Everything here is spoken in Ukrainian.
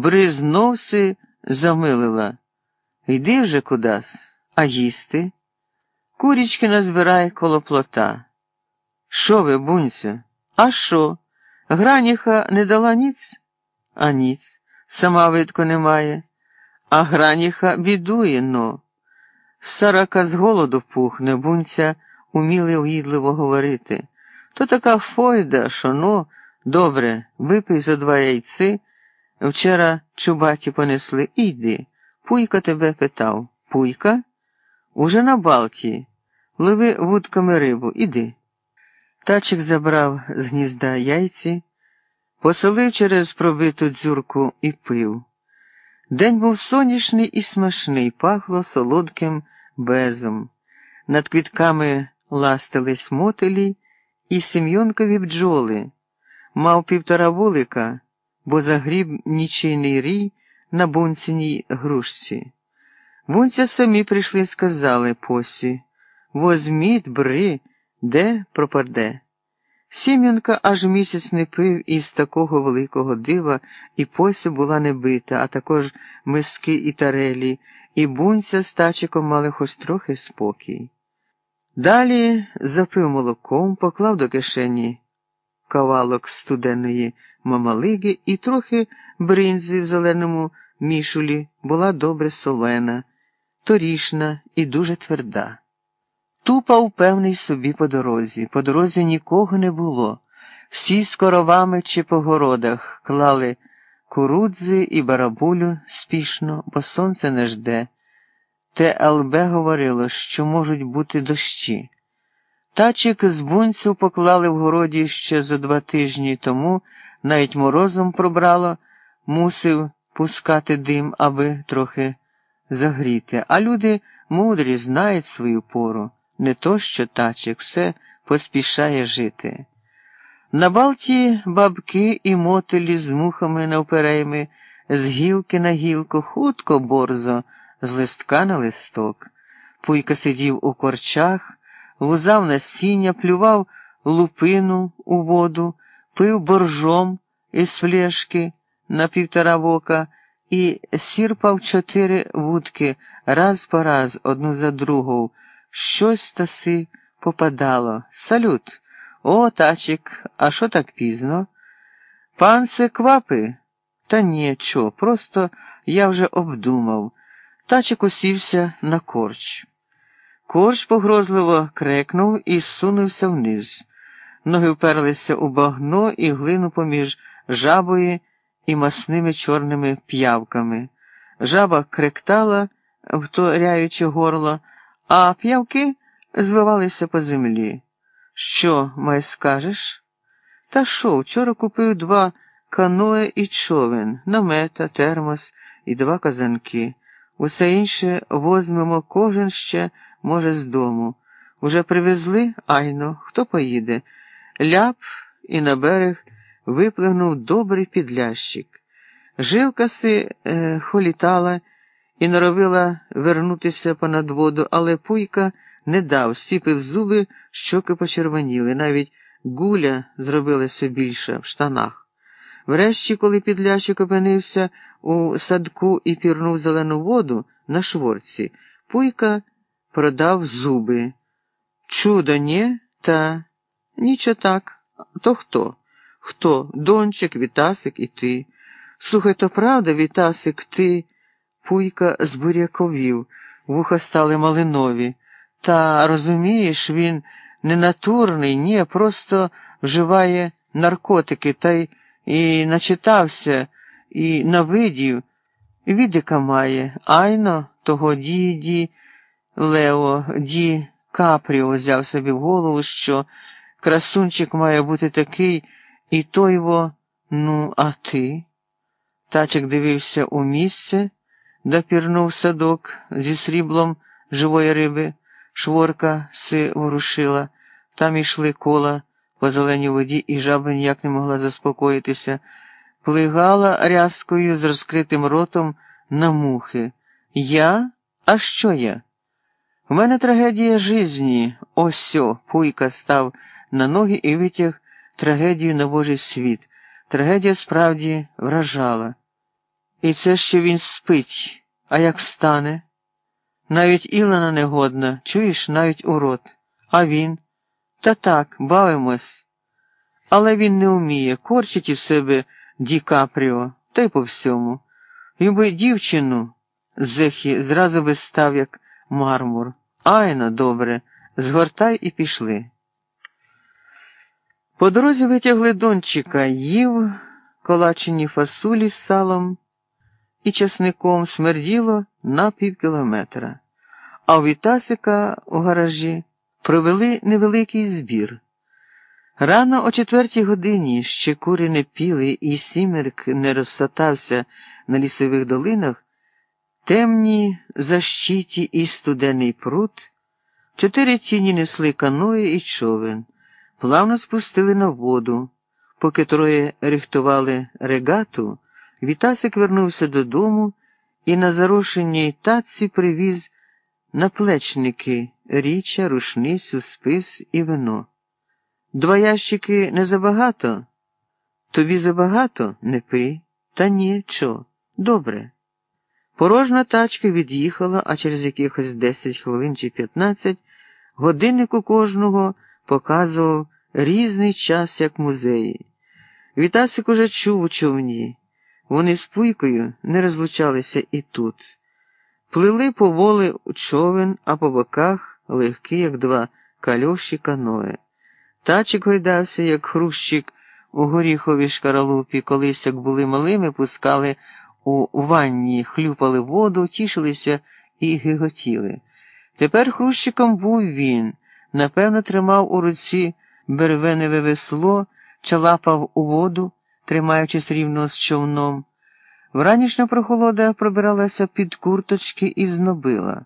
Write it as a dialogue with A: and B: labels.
A: бризнувси замилила. Йди вже кудась, а їсти. Курічки назбирай коло плота. Що ви, бунця? А що? Граніха не дала ніц? А ніц. Сама видко немає. А граніха бідує, но. Сарака з голоду пухне, бунця уміли уїдливо говорити. То така фойда, що ну, добре, випий за два яйци. Вчора чубаті понесли. Іди. Пуйка тебе питав. Пуйка? Уже на Балтії. Лови вудками рибу, іди. Тачик забрав з гнізда яйці, посолив через пробиту дзюрку і пив. День був сонячний і смачний, пахло солодким безом. Над квітками ластились мотелі і сім'йонкові бджоли. Мав півтора вулика, бо загріб нічийний рій на бунціній грушці. Бунця самі прийшли і сказали посі возьміть, бри, де пропаде. Сім'янка аж місяць не пив із такого великого дива, і пося була не бита, а також миски і тарелі, і бунця з тачиком мали хоч трохи спокій. Далі запив молоком, поклав до кишені кавалок студенної мамалиги і трохи бринзи в зеленому мішулі була добре солена, торішна і дуже тверда. Тупав певний собі по дорозі. По дорозі нікого не було. Всі з коровами чи по городах клали курудзи і барабулю спішно, бо сонце не жде. ТЛБ говорило, що можуть бути дощі. Тачик з бунцю поклали в городі ще за два тижні тому, навіть морозом пробрало, мусив пускати дим, аби трохи загріти. А люди мудрі знають свою пору не то що тачик, все поспішає жити. На Балті бабки і мотелі з мухами навперейми, з гілки на гілку, хутко борзо, з листка на листок. Пуйка сидів у корчах, лузав насіння, плював лупину у воду, пив боржом із флешки на півтора вока і сірпав чотири вудки раз по раз одну за другу. Щось таси попадало. Салют. О, тачик, а що так пізно? Пан се квапи? Та ні, чо, просто я вже обдумав. Тачик усівся на корч. Корч погрозливо крекнув і сунувся вниз. Ноги вперлися у багно і глину поміж жабою і масними чорними п'явками. Жаба кректала, вторяючи горло а п'явки звивалися по землі. Що, май скажеш? Та що, вчора купив два каное і човен, намета, термос і два казанки. Усе інше возьмемо кожен ще, може, з дому. Уже привезли, айно, хто поїде? Ляп і на берег виплигнув добрий підлящик. Жилка си е, холітала і норовила вернутися понад воду, але пуйка не дав, стіпив зуби, щоки почервоніли, навіть гуля зробилася більша в штанах. Врешті, коли підлячик опинився у садку і пірнув зелену воду на шворці, пуйка продав зуби. Чудо, ні? Та нічого так. То хто? Хто? Дончик, Вітасик і ти. Слухай, то правда, Вітасик, ти. Пуйка збуряковів, вуха стали малинові. Та, розумієш, він не натурний, ні, просто вживає наркотики та й і начитався, і навидів. Відика має, айно того діді Лео, ді Капріо взяв собі в голову, що красунчик має бути такий, і той во, ну, а ти? Тачик дивився у місце допірнув садок зі сріблом живої риби, шворка си ворушила, там ішли кола по зеленій воді, і жаба ніяк не могла заспокоїтися, плигала рязкою з розкритим ротом на мухи. Я? А що я? У мене трагедія жизні. Осьо. Пуйка став на ноги і витяг трагедію на Божий світ. Трагедія справді вражала. І це ще він спить, а як встане? Навіть Ілона негодна, чуєш, навіть урод. А він? Та так, бавимось. Але він не вміє, корчить із себе Ді Капріо, та й по всьому. Він би дівчину зехі зразу би став, як мармур. Айно, добре, згортай і пішли. По дорозі витягли дончика, їв колачені фасулі з салом і часником смерділо на пів кілометра, а у Вітасика у гаражі провели невеликий збір. Рано о четвертій годині ще кури не піли, і сімерк не розсатався на лісових долинах, темні защиті і студений пруд, чотири тіні несли каної і човен, плавно спустили на воду, поки троє рихтували регату. Вітасик вернувся додому і на зарошеній таці привіз наплечники річа, рушницю, спис і вино. Два ящики не забагато? Тобі забагато не пий. Та ні, чо, добре. Порожна тачка від'їхала, а через якихось 10 хвилин чи 15 годинник у кожного показував різний час, як музеї. Вітасик уже чув у човні. Вони з пуйкою не розлучалися і тут. Плили поволи у човен, а по боках легкі, як два кальоші каное. Тачик гойдався, як хрущик у горіховій шкаралупі, колись, як були малими, пускали у ванні, хлюпали воду, тішилися і гиготіли. Тепер хрущиком був він, напевно, тримав у руці бервеневе весло, чалапав у воду тримаючись рівно з човном. Вранішня прохолода пробиралася під курточки і знобила.